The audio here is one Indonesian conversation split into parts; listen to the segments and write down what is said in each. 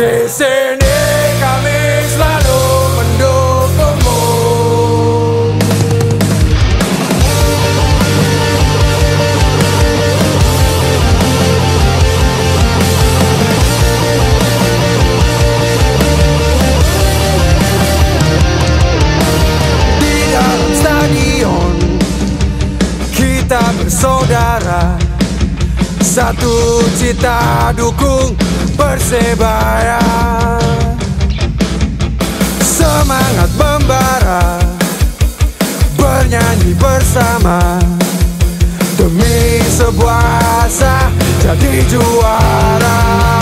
Di sini kami selalu mendukungmu Di dalam stadion kita bersaudara. Satu cita dukung Persebaya Semangat membara. Bernyanyi bersama. Demi sebuah asa jadi juara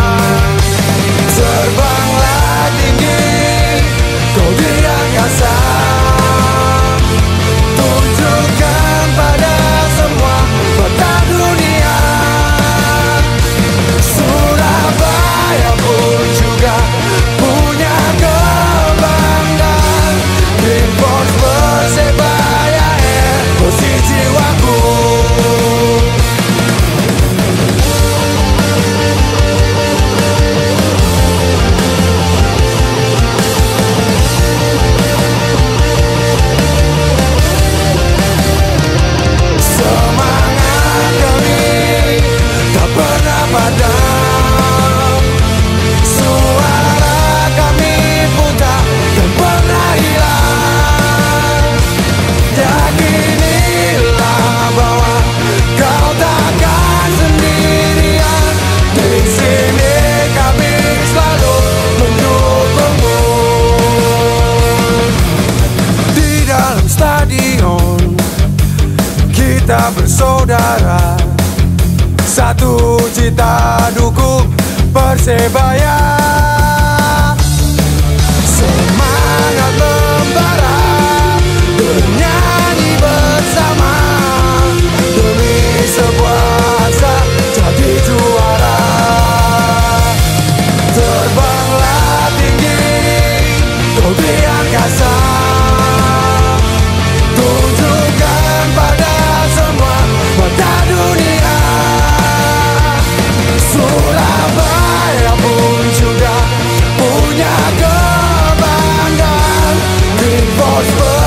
kita bersaudara. Satu cita dukung Persebaya was